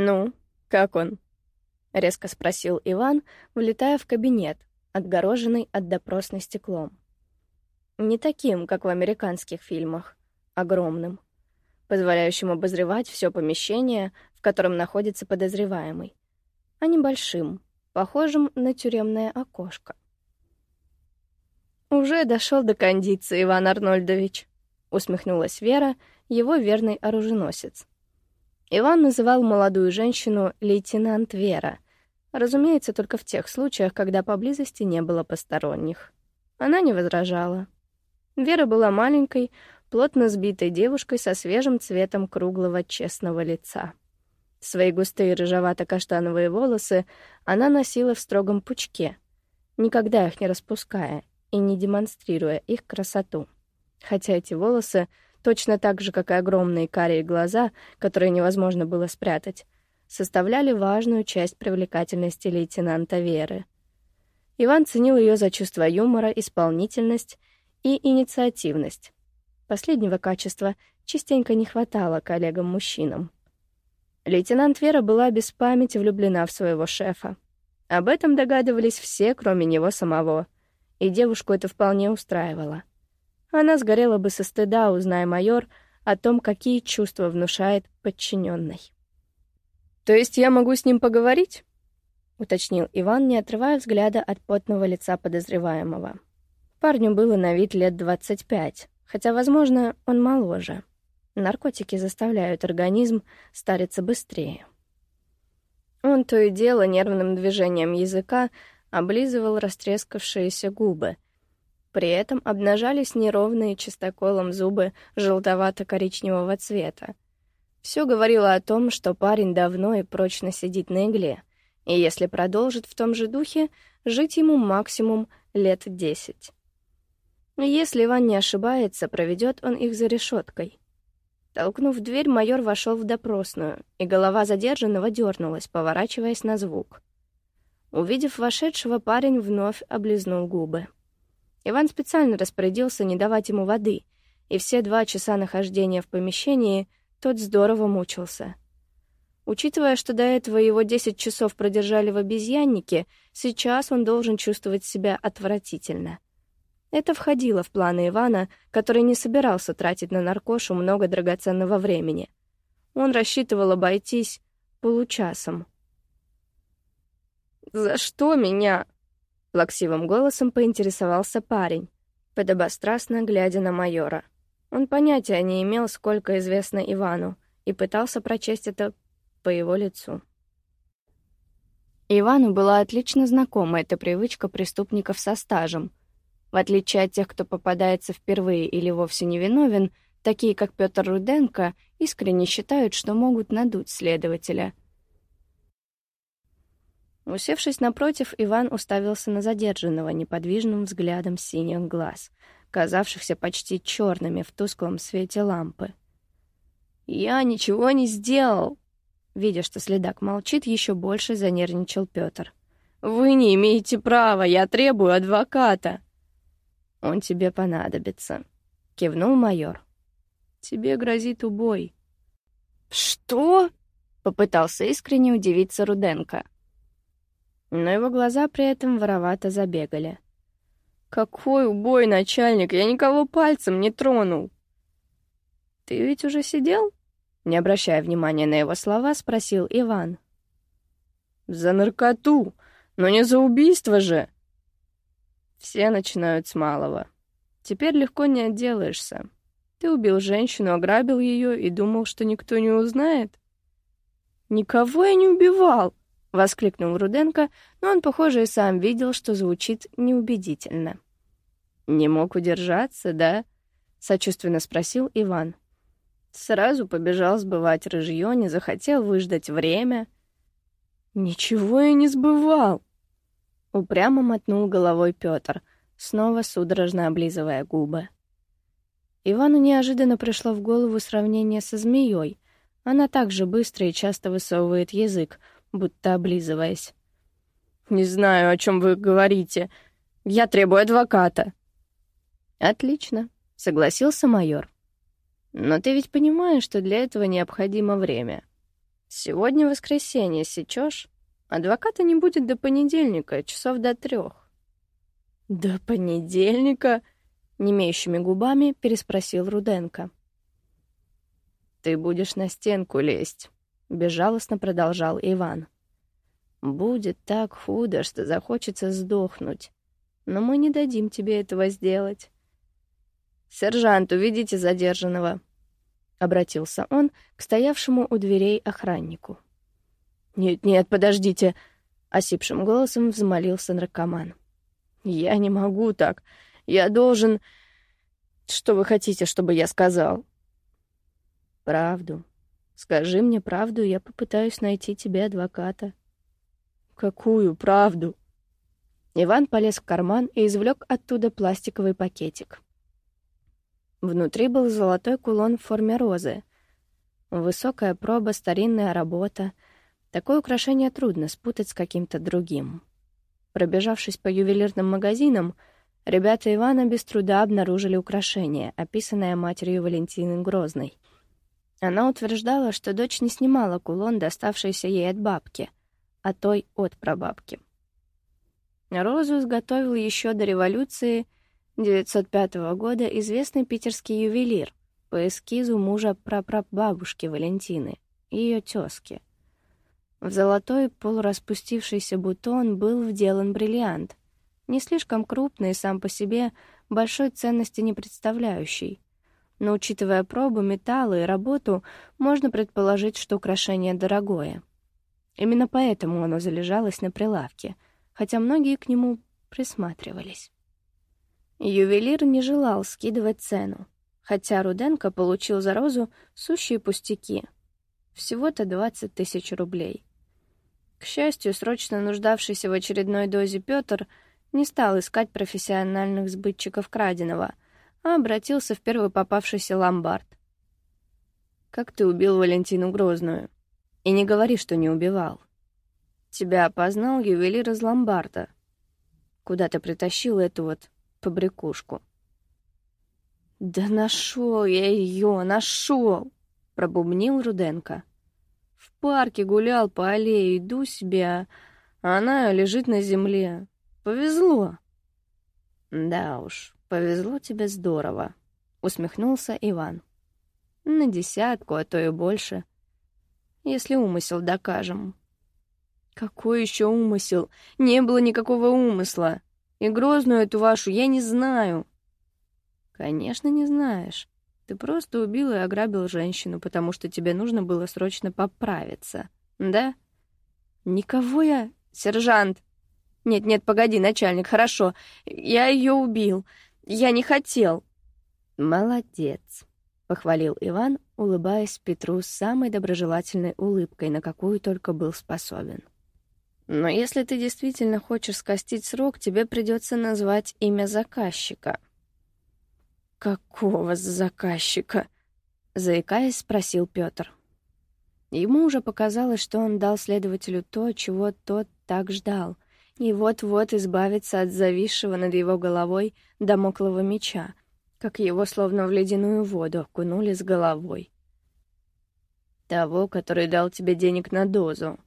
«Ну, как он?» — резко спросил Иван, влетая в кабинет, отгороженный от допросной стеклом. Не таким, как в американских фильмах, огромным, позволяющим обозревать все помещение, в котором находится подозреваемый, а небольшим, похожим на тюремное окошко. «Уже дошел до кондиции, Иван Арнольдович», — усмехнулась Вера, его верный оруженосец. Иван называл молодую женщину лейтенант Вера, разумеется, только в тех случаях, когда поблизости не было посторонних. Она не возражала. Вера была маленькой, плотно сбитой девушкой со свежим цветом круглого честного лица. Свои густые рыжевато-каштановые волосы она носила в строгом пучке, никогда их не распуская и не демонстрируя их красоту. Хотя эти волосы — точно так же, как и огромные карие глаза, которые невозможно было спрятать, составляли важную часть привлекательности лейтенанта Веры. Иван ценил ее за чувство юмора, исполнительность и инициативность. Последнего качества частенько не хватало коллегам-мужчинам. Лейтенант Вера была без памяти влюблена в своего шефа. Об этом догадывались все, кроме него самого, и девушку это вполне устраивало. Она сгорела бы со стыда, узная майор о том, какие чувства внушает подчиненный. «То есть я могу с ним поговорить?» — уточнил Иван, не отрывая взгляда от потного лица подозреваемого. Парню было на вид лет двадцать пять, хотя, возможно, он моложе. Наркотики заставляют организм стариться быстрее. Он то и дело нервным движением языка облизывал растрескавшиеся губы — при этом обнажались неровные чистоколом зубы желтовато-коричневого цвета. Все говорило о том, что парень давно и прочно сидит на игле, и если продолжит в том же духе, жить ему максимум лет десять. Если Иван не ошибается, проведет он их за решеткой. Толкнув дверь, майор вошел в допросную, и голова задержанного дернулась, поворачиваясь на звук. Увидев вошедшего, парень вновь облизнул губы. Иван специально распорядился не давать ему воды, и все два часа нахождения в помещении тот здорово мучился. Учитывая, что до этого его 10 часов продержали в обезьяннике, сейчас он должен чувствовать себя отвратительно. Это входило в планы Ивана, который не собирался тратить на наркошу много драгоценного времени. Он рассчитывал обойтись получасом. «За что меня?» Плаксивым голосом поинтересовался парень, подобострастно глядя на майора. Он понятия не имел, сколько известно Ивану, и пытался прочесть это по его лицу. Ивану была отлично знакома эта привычка преступников со стажем. В отличие от тех, кто попадается впервые или вовсе не виновен, такие как Петр Руденко искренне считают, что могут надуть следователя — Усевшись напротив, Иван уставился на задержанного неподвижным взглядом синих глаз, казавшихся почти черными в тусклом свете лампы. «Я ничего не сделал!» Видя, что следак молчит, еще больше занервничал Петр. «Вы не имеете права, я требую адвоката!» «Он тебе понадобится», — кивнул майор. «Тебе грозит убой». «Что?» — попытался искренне удивиться Руденко но его глаза при этом воровато забегали. «Какой убой, начальник! Я никого пальцем не тронул!» «Ты ведь уже сидел?» Не обращая внимания на его слова, спросил Иван. «За наркоту! Но не за убийство же!» Все начинают с малого. Теперь легко не отделаешься. Ты убил женщину, ограбил ее и думал, что никто не узнает? Никого я не убивал! — воскликнул Руденко, но он, похоже, и сам видел, что звучит неубедительно. «Не мог удержаться, да?» — сочувственно спросил Иван. Сразу побежал сбывать рыжье, не захотел выждать время. «Ничего я не сбывал!» Упрямо мотнул головой Петр, снова судорожно облизывая губы. Ивану неожиданно пришло в голову сравнение со змеей. Она также быстро и часто высовывает язык, будто облизываясь. «Не знаю, о чем вы говорите. Я требую адвоката». «Отлично», — согласился майор. «Но ты ведь понимаешь, что для этого необходимо время. Сегодня воскресенье, сечешь? Адвоката не будет до понедельника, часов до трех. До понедельника? Немеющими губами переспросил Руденко. Ты будешь на стенку лезть, безжалостно продолжал Иван. Будет так худо, что захочется сдохнуть. Но мы не дадим тебе этого сделать. Сержант, уведите задержанного, обратился он к стоявшему у дверей охраннику. «Нет, нет, подождите!» — осипшим голосом взмолился наркоман. «Я не могу так. Я должен... Что вы хотите, чтобы я сказал?» «Правду. Скажи мне правду, я попытаюсь найти тебе адвоката». «Какую правду?» Иван полез в карман и извлек оттуда пластиковый пакетик. Внутри был золотой кулон в форме розы. Высокая проба, старинная работа — Такое украшение трудно спутать с каким-то другим. Пробежавшись по ювелирным магазинам, ребята Ивана без труда обнаружили украшение, описанное матерью Валентины Грозной. Она утверждала, что дочь не снимала кулон, доставшийся ей от бабки, а той от прабабки. Розу изготовил еще до революции 905 года известный питерский ювелир по эскизу мужа прапрабабушки Валентины, ее тёзки — в золотой полураспустившийся бутон был вделан бриллиант, не слишком крупный сам по себе, большой ценности не представляющий. Но учитывая пробу металла и работу, можно предположить, что украшение дорогое. Именно поэтому оно залежалось на прилавке, хотя многие к нему присматривались. Ювелир не желал скидывать цену, хотя Руденко получил за розу сущие пустяки. Всего-то 20 тысяч рублей. К счастью, срочно нуждавшийся в очередной дозе Петр не стал искать профессиональных сбытчиков краденого, а обратился в первый попавшийся ломбард. «Как ты убил Валентину Грозную? И не говори, что не убивал. Тебя опознал ювелир из ломбарда. Куда ты притащил эту вот побрякушку?» «Да нашел я ее, нашел!» — пробубнил Руденко парке гулял по аллее, иду себе, а она лежит на земле. Повезло. Да уж, повезло тебе здорово, усмехнулся Иван. На десятку, а то и больше. Если умысел докажем. Какой еще умысел? Не было никакого умысла. И грозную эту вашу я не знаю. Конечно, не знаешь. Ты просто убил и ограбил женщину, потому что тебе нужно было срочно поправиться. Да? Никого я... Сержант! Нет-нет, погоди, начальник, хорошо. Я ее убил. Я не хотел. Молодец, похвалил Иван, улыбаясь Петру самой доброжелательной улыбкой, на какую только был способен. Но если ты действительно хочешь скостить срок, тебе придется назвать имя заказчика — «Какого заказчика?» — заикаясь, спросил Петр. Ему уже показалось, что он дал следователю то, чего тот так ждал, и вот-вот избавиться от зависшего над его головой домоклого меча, как его словно в ледяную воду окунули с головой. «Того, который дал тебе денег на дозу».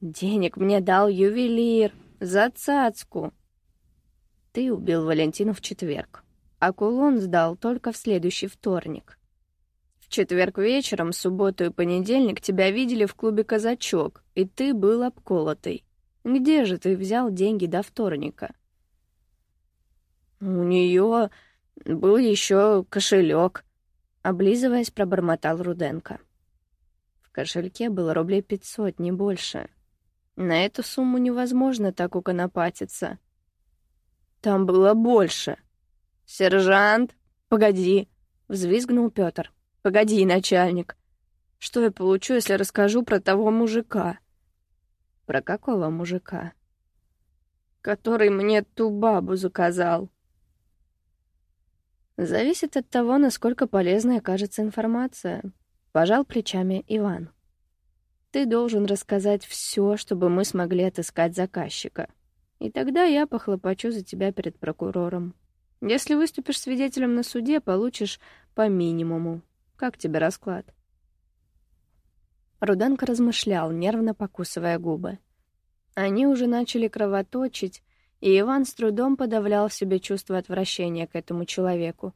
«Денег мне дал ювелир, за цацку». «Ты убил Валентину в четверг а кулон сдал только в следующий вторник. В четверг вечером, субботу и понедельник тебя видели в клубе «Казачок», и ты был обколотый. Где же ты взял деньги до вторника? У нее был еще кошелек, облизываясь, пробормотал Руденко. В кошельке было рублей пятьсот, не больше. На эту сумму невозможно так уконопатиться. Там было больше. «Сержант, погоди!» — взвизгнул Петр. «Погоди, начальник. Что я получу, если расскажу про того мужика?» «Про какого мужика?» «Который мне ту бабу заказал». «Зависит от того, насколько полезной окажется информация», — пожал плечами Иван. «Ты должен рассказать все, чтобы мы смогли отыскать заказчика. И тогда я похлопочу за тебя перед прокурором». Если выступишь свидетелем на суде, получишь по минимуму. Как тебе расклад? Руденко размышлял, нервно покусывая губы. Они уже начали кровоточить, и Иван с трудом подавлял в себе чувство отвращения к этому человеку,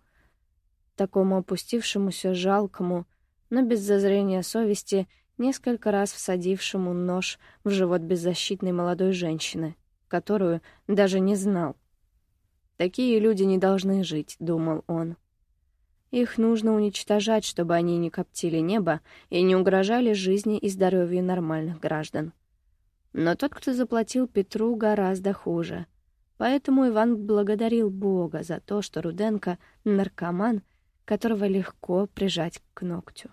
такому опустившемуся, жалкому, но без зазрения совести, несколько раз всадившему нож в живот беззащитной молодой женщины, которую даже не знал. «Такие люди не должны жить», — думал он. Их нужно уничтожать, чтобы они не коптили небо и не угрожали жизни и здоровью нормальных граждан. Но тот, кто заплатил Петру, гораздо хуже. Поэтому Иван благодарил Бога за то, что Руденко — наркоман, которого легко прижать к ногтю.